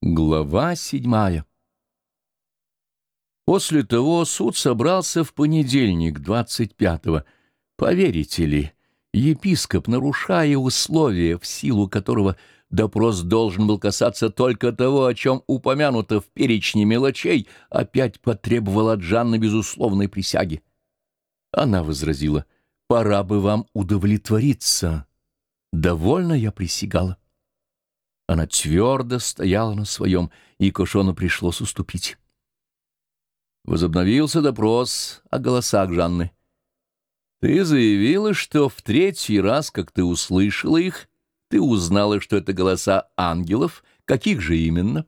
Глава седьмая После того суд собрался в понедельник, 25-го. Поверите ли, епископ, нарушая условия, в силу которого допрос должен был касаться только того, о чем упомянуто в перечне мелочей, опять потребовал от Жанны безусловной присяги. Она возразила, «Пора бы вам удовлетвориться. Довольно я присягала». Она твердо стояла на своем, и Кошону пришлось уступить. Возобновился допрос о голосах Жанны. «Ты заявила, что в третий раз, как ты услышала их, ты узнала, что это голоса ангелов. Каких же именно?»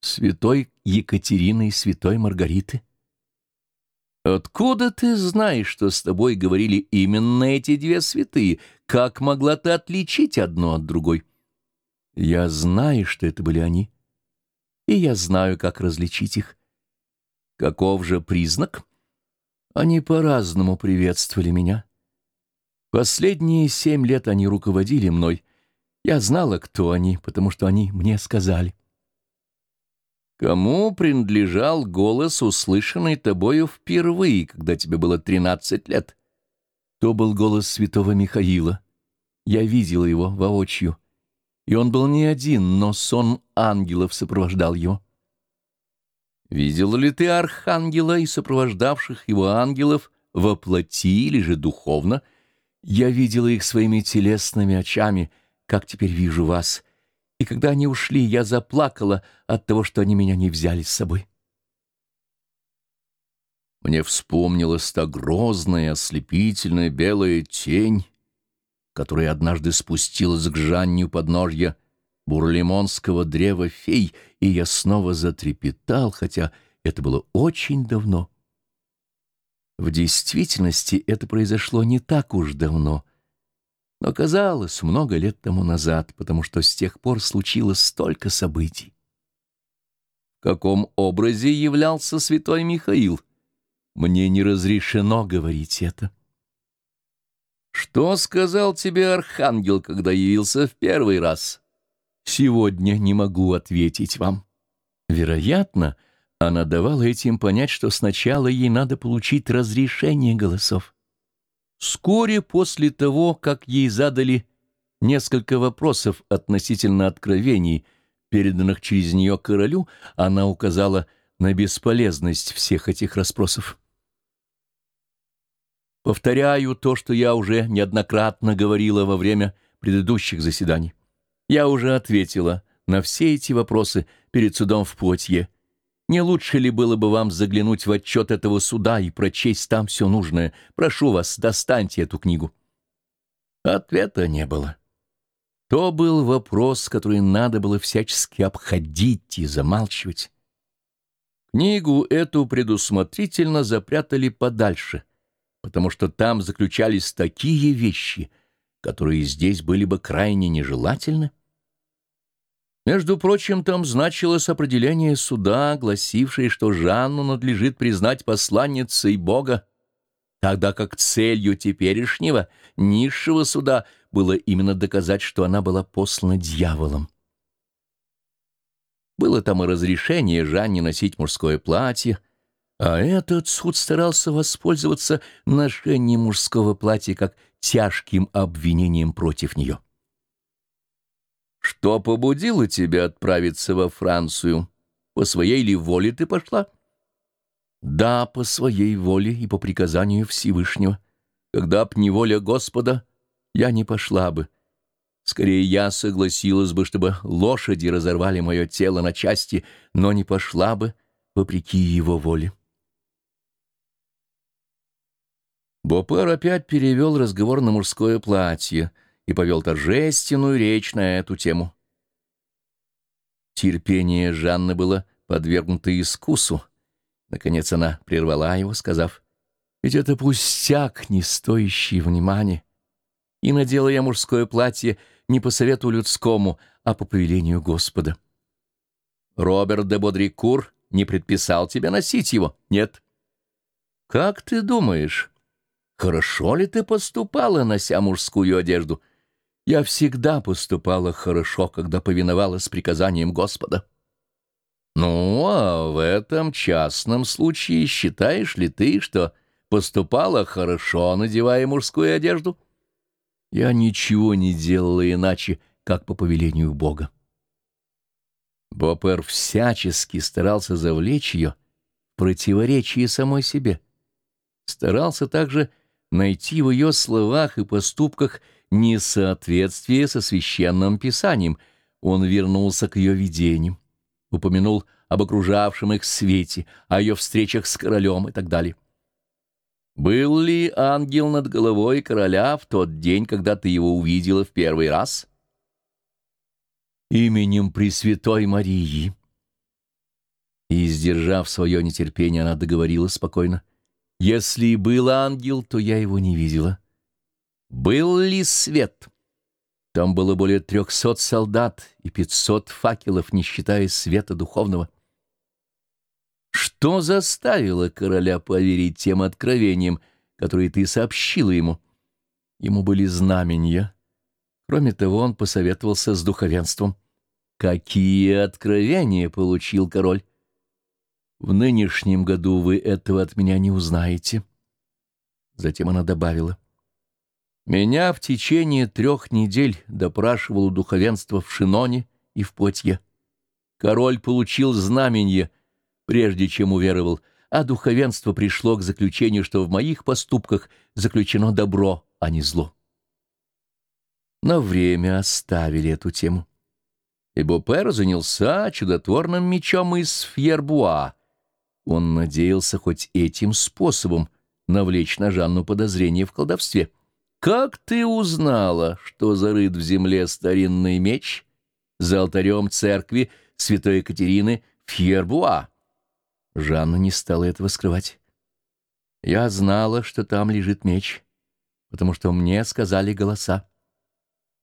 «Святой Екатерины и святой Маргариты». «Откуда ты знаешь, что с тобой говорили именно эти две святые? Как могла ты отличить одно от другой?» Я знаю, что это были они, и я знаю, как различить их. Каков же признак? Они по-разному приветствовали меня. Последние семь лет они руководили мной. Я знала, кто они, потому что они мне сказали. Кому принадлежал голос, услышанный тобою впервые, когда тебе было тринадцать лет? То был голос святого Михаила. Я видела его воочию. И он был не один, но сон ангелов сопровождал его. Видел ли ты архангела и сопровождавших его ангелов во плоти или же духовно? Я видела их своими телесными очами, как теперь вижу вас. И когда они ушли, я заплакала от того, что они меня не взяли с собой. Мне вспомнилась та грозная, ослепительная белая тень, которая однажды спустилась к Жанне подножья бурлемонского древа фей, и я снова затрепетал, хотя это было очень давно. В действительности это произошло не так уж давно, но казалось много лет тому назад, потому что с тех пор случилось столько событий. В каком образе являлся святой Михаил? Мне не разрешено говорить это. Что сказал тебе архангел, когда явился в первый раз? Сегодня не могу ответить вам. Вероятно, она давала этим понять, что сначала ей надо получить разрешение голосов. Вскоре после того, как ей задали несколько вопросов относительно откровений, переданных через нее королю, она указала на бесполезность всех этих расспросов. Повторяю то, что я уже неоднократно говорила во время предыдущих заседаний. Я уже ответила на все эти вопросы перед судом в Пуатье. Не лучше ли было бы вам заглянуть в отчет этого суда и прочесть там все нужное? Прошу вас, достаньте эту книгу. Ответа не было. То был вопрос, который надо было всячески обходить и замалчивать. Книгу эту предусмотрительно запрятали подальше — потому что там заключались такие вещи, которые здесь были бы крайне нежелательны. Между прочим, там значилось определение суда, гласившее, что Жанну надлежит признать посланницей Бога, тогда как целью теперешнего, низшего суда было именно доказать, что она была послана дьяволом. Было там и разрешение Жанне носить мужское платье, а этот суд старался воспользоваться ношением мужского платья как тяжким обвинением против нее. «Что побудило тебя отправиться во Францию? По своей ли воле ты пошла?» «Да, по своей воле и по приказанию Всевышнего. Когда б не воля Господа, я не пошла бы. Скорее, я согласилась бы, чтобы лошади разорвали мое тело на части, но не пошла бы, вопреки его воле». Бопер опять перевел разговор на мужское платье и повел торжественную речь на эту тему. Терпение Жанны было подвергнуто искусу. Наконец она прервала его, сказав, «Ведь это пустяк, не стоящий внимания. И надела я мужское платье не по совету людскому, а по повелению Господа. Роберт де Бодрикур не предписал тебе носить его? Нет. Как ты думаешь?» Хорошо ли ты поступала, нося мужскую одежду? Я всегда поступала хорошо, когда повиновалась приказаниям Господа. Ну, а в этом частном случае считаешь ли ты, что поступала хорошо, надевая мужскую одежду? Я ничего не делала иначе, как по повелению Бога. Бопер всячески старался завлечь ее противоречие самой себе. Старался также найти в ее словах и поступках несоответствие со священным писанием. Он вернулся к ее видениям, упомянул об окружавшем их свете, о ее встречах с королем и так далее. «Был ли ангел над головой короля в тот день, когда ты его увидела в первый раз?» «Именем Пресвятой Марии». И, сдержав свое нетерпение, она договорила спокойно. «Если и был ангел, то я его не видела». «Был ли свет?» Там было более трехсот солдат и пятьсот факелов, не считая света духовного. Что заставило короля поверить тем откровениям, которые ты сообщила ему? Ему были знамения. Кроме того, он посоветовался с духовенством. Какие откровения получил король? В нынешнем году вы этого от меня не узнаете. Затем она добавила. Меня в течение трех недель допрашивало духовенство в Шиноне и в Потье. Король получил знамение — прежде чем уверовал, а духовенство пришло к заключению, что в моих поступках заключено добро, а не зло. На время оставили эту тему. И Бопер занялся чудотворным мечом из Фьербуа. Он надеялся хоть этим способом навлечь на Жанну подозрение в колдовстве. «Как ты узнала, что зарыт в земле старинный меч за алтарем церкви святой Екатерины Фьербуа?» Жанна не стала этого скрывать. Я знала, что там лежит меч, потому что мне сказали голоса.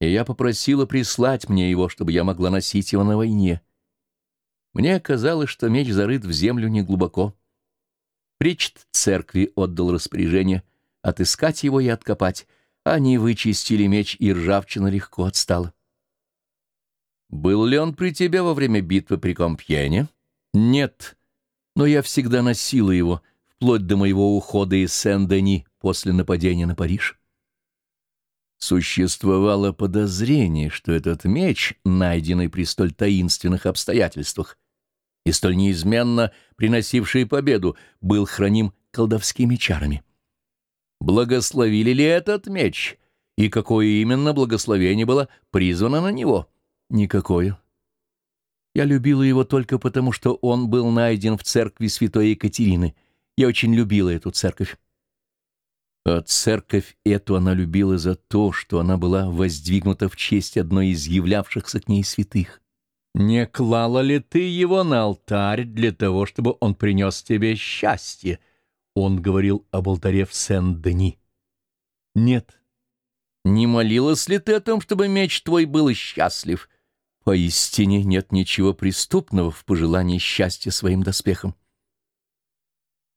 И я попросила прислать мне его, чтобы я могла носить его на войне. Мне казалось, что меч зарыт в землю неглубоко. Причт церкви отдал распоряжение отыскать его и откопать. Они вычистили меч, и ржавчина легко отстала. «Был ли он при тебе во время битвы при Компьене?» «Нет» но я всегда носила его, вплоть до моего ухода из Сен-Дени после нападения на Париж. Существовало подозрение, что этот меч, найденный при столь таинственных обстоятельствах и столь неизменно приносивший победу, был храним колдовскими чарами. Благословили ли этот меч, и какое именно благословение было призвано на него? Никакое. Я любила его только потому, что он был найден в церкви святой Екатерины. Я очень любила эту церковь. А церковь эту она любила за то, что она была воздвигнута в честь одной из являвшихся к ней святых. «Не клала ли ты его на алтарь для того, чтобы он принес тебе счастье?» Он говорил об алтаре в Сен-Дени. «Нет». «Не молилась ли ты о том, чтобы меч твой был счастлив?» Поистине нет ничего преступного в пожелании счастья своим доспехам.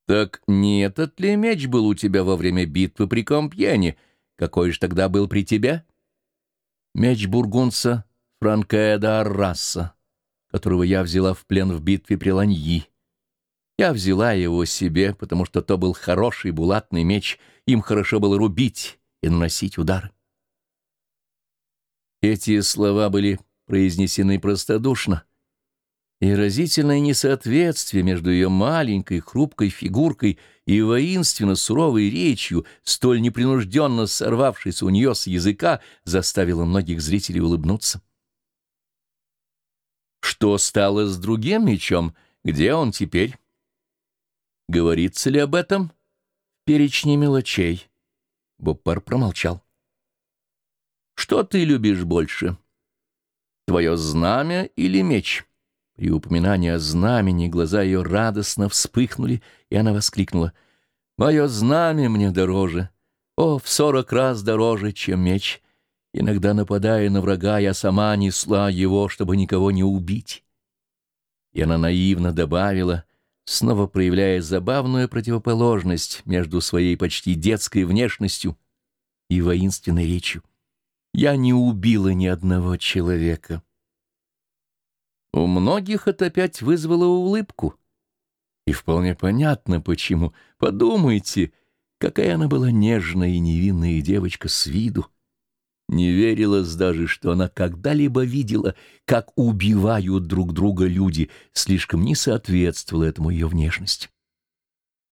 Так не этот ли меч был у тебя во время битвы при Компьене? Какой же тогда был при тебе? Меч бургунца Франкеда Арраса, которого я взяла в плен в битве при Ланьи. Я взяла его себе, потому что то был хороший булатный меч, им хорошо было рубить и наносить удары. Эти слова были произнесены простодушно, и разительное несоответствие между ее маленькой хрупкой фигуркой и воинственно суровой речью, столь непринужденно сорвавшейся у нее с языка, заставило многих зрителей улыбнуться. Что стало с другим мечом? Где он теперь? Говорится ли об этом? Перечни мелочей. Боппар промолчал. Что ты любишь больше? Твое знамя или меч?» При упоминании о знамени глаза ее радостно вспыхнули, и она воскликнула. «Мое знамя мне дороже, о, в сорок раз дороже, чем меч. Иногда, нападая на врага, я сама несла его, чтобы никого не убить». И она наивно добавила, снова проявляя забавную противоположность между своей почти детской внешностью и воинственной речью. Я не убила ни одного человека. У многих это опять вызвало улыбку. И вполне понятно, почему. Подумайте, какая она была нежная и невинная девочка с виду. Не верилось даже, что она когда-либо видела, как убивают друг друга люди, слишком не соответствовала этому ее внешность.